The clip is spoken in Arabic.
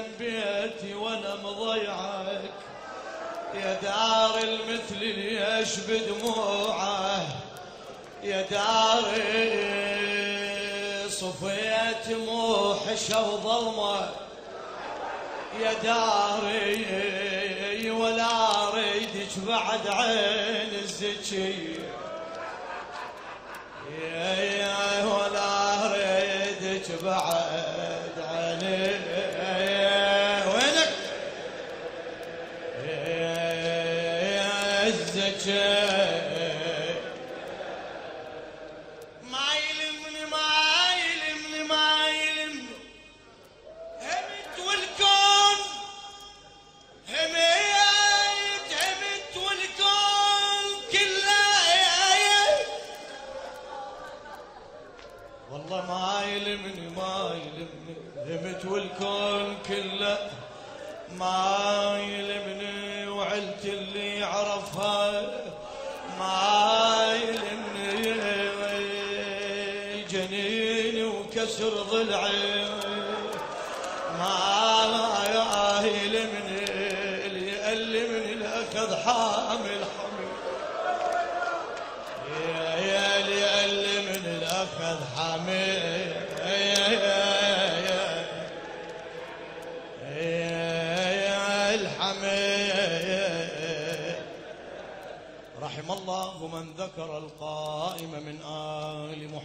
ببيتي وأنا مضيعك. يا دار المثل ليش بدموعه يا داري صفيت موحشة وظلمة. يا داري ولا أريدك بعد عين الزكي. يا يا ولا أريدك بعد الزكي ما يلمني همت والكون همت والكون كله والله ما يلمني ما يلمني همت والكون كله ما يلمني وعلت اللي عرفها. ما يلمني جنيني وكسر ضلعي ما يلمني اللي يألمني الأخذ حامل حمل يا يا اللي يألمني الأخذ حامل. الحميد رحم الله من ذكر القائم من آل محمد